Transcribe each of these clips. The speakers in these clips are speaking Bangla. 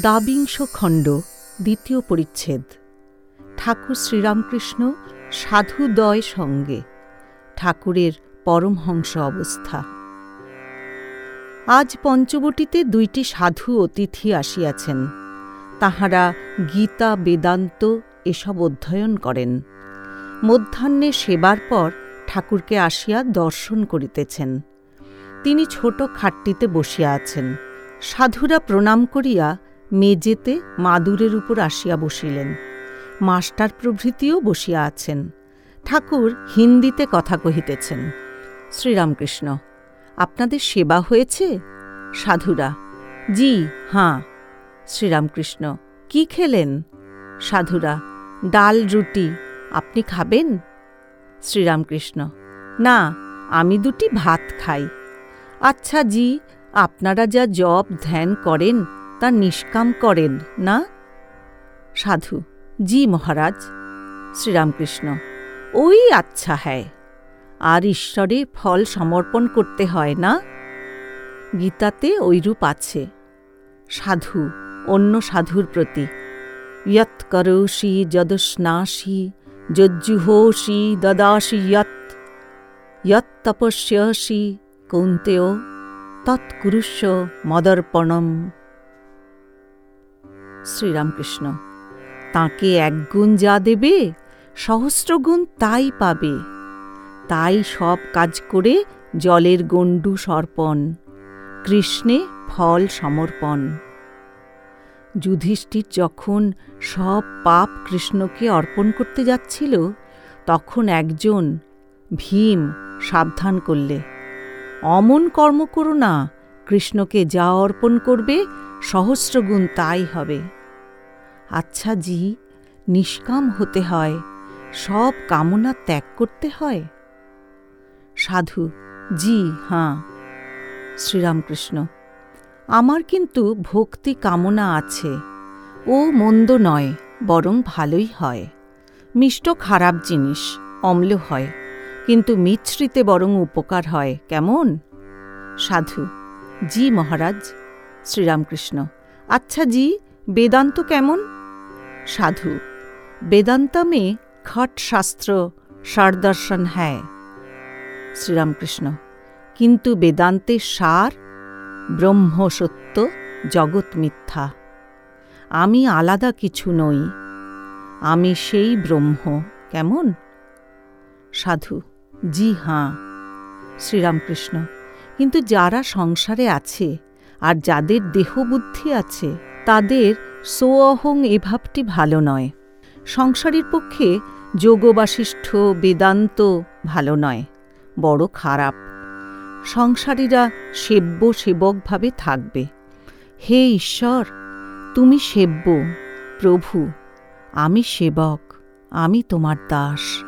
দাবিংশ খণ্ড, দ্বিতীয় পরিচ্ছেদ। ঠাকুর শ্রীরামকৃষ্ণ সাধুদয় সঙ্গে ঠাকুরের পরমহংস অবস্থা। আজ পঞ্চবটিতে দুইটি সাধু অতিথি আসিয়াছেন। তাহারা গীতা, বেদান্ত এসব অধ্যয়ন করেন। মধ্যাহ্নে সেবার পর ঠাকুরকে আসিয়া দর্শন করিতেছেন। তিনি ছোট খাটটিতে বসিয়া আছেন। সাধুরা প্রণাম করিয়া মেজেতে মাদুরের উপর আসিয়া বসিলেন। মাস্টার প্রভৃতিও বসিয়া আছেন। ঠাকুর হিন্দিতে কথা কহিতেছেন, শ্রীরামকৃষ্ণ, আপনাদের সেবা হয়েছে? সাধুরা, জি, হাঁ, শ্রীরামকৃষ্ণ, কি খেলেন? সাধুরা, ডাল, রুটি, আপনি খাবেন? শ্রীরামকৃষ্ণ, না, আমি দুটি ভাত খাই। আচ্ছা জি, আপনারা যা জপ ধ্যান করেন তা নিষ্কাম করেন, না? সাধু, জি মহারাজ, শ্রীরামকৃষ্ণ, ওই আচ্ছা হ্যায়, আর ঈশ্বরে ফল সমর্পণ করতে হয়, না? গীতাতে ওইরূপ আছে, সাধু, অন্য সাধুর প্রতি, ইয়ৎ করোষি যদস্নাসি যজ্জুহোষি দদাসি ইয়ৎ ইয়ৎ তপস্যসি কৌন্তেয়, তৎকুরুষ্য মদর্পণম। শ্রীরামকৃষ্ণ। তাকে এক গুণ যা দেবে, সহস্র গুণ তাই পাবে। তাই সব কাজ করে জলের গণ্ডু সর্পণ, কৃষ্ণে ফল সমর্পণ। যুধিষ্ঠির যখন সব পাপ কৃষ্ণকে অর্পণ করতে যাচ্ছিল, তখন একজন ভীম সাবধান করলে, অমন কর্ম করো না কৃষ্ণকে যা অর্পণ করবে, সহস্রগুণ তাই হবে। আচ্ছা জি, নিষ্কাম হতে হয়, সব কামনা ত্যাগ করতে হয়? সাধু, জি, হাঁ। শ্রীরামকৃষ্ণ, আমার কিন্তু ভক্তি কামনা আছে, ও মন্দ নয়, বরং ভালোই হয়। মিষ্ট খারাপ জিনিস, অম্ল হয়, কিন্তু মিশ্রিতে বরং উপকার হয়, কেমন? সাধু জি মহারাজ, শ্রীরামকৃষ্ণ। আচ্ছা জি, বেদান্ত কেমন? সাধু বেদান্ত মে খট শাস্ত্র সারদর্শন হ্যায়। শ্রীরামকৃষ্ণ, কিন্তু বেদান্তে সার, ব্রহ্ম সত্য, জগৎ মিথ্যা। আমি আলাদা কিছু নই, আমি সেই ব্রহ্ম, কেমন? সাধু, জি হাঁ। শ্রীরামকৃষ্ণ কিন্তু যারা সংসারে আছে আর যাদের দেহবুদ্ধি আছে, তাদের সোঅহং এ ভাবটি ভালো নয়। সংসারের পক্ষে যোগবাসিষ্ঠ বেদান্ত ভালো নয়, বড় খারাপ। সংসারীরা সেব্য সেবকভাবে থাকবে। হে ঈশ্বর, তুমি সেব্য, প্রভু, আমি সেবক, আমি তোমার দাস।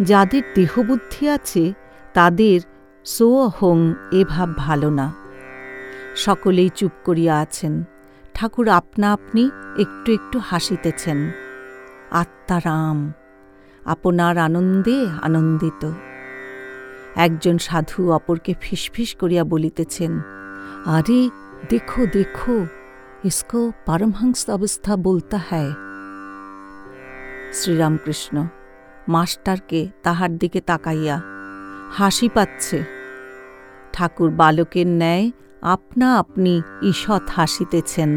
যাদের দেহবুদ্ধি আছে, তাদের সোঅহং এ ভাব ভালো না। সকলেই চুপ করিয়া আছেন। ঠাকুর আপনা আপনি একটু একটু হাসিতেছেন। আত্মারাম আপনার আনন্দে আনন্দিত। একজন সাধু অপরকে ফিসফিস করিয়া বলিতেছেন, আরে, দেখো দেখো, ইসকো পারমহংস অবস্থা বলতা হ্যায়। শ্রীরামকৃষ্ণ, মাস্টারকে তাহার দিকে তাকাইয়া হাসি পাচ্ছে। ঠাকুর বালকের ন্যায় আপনা আপনি ঈষৎ হাসিতেছেন।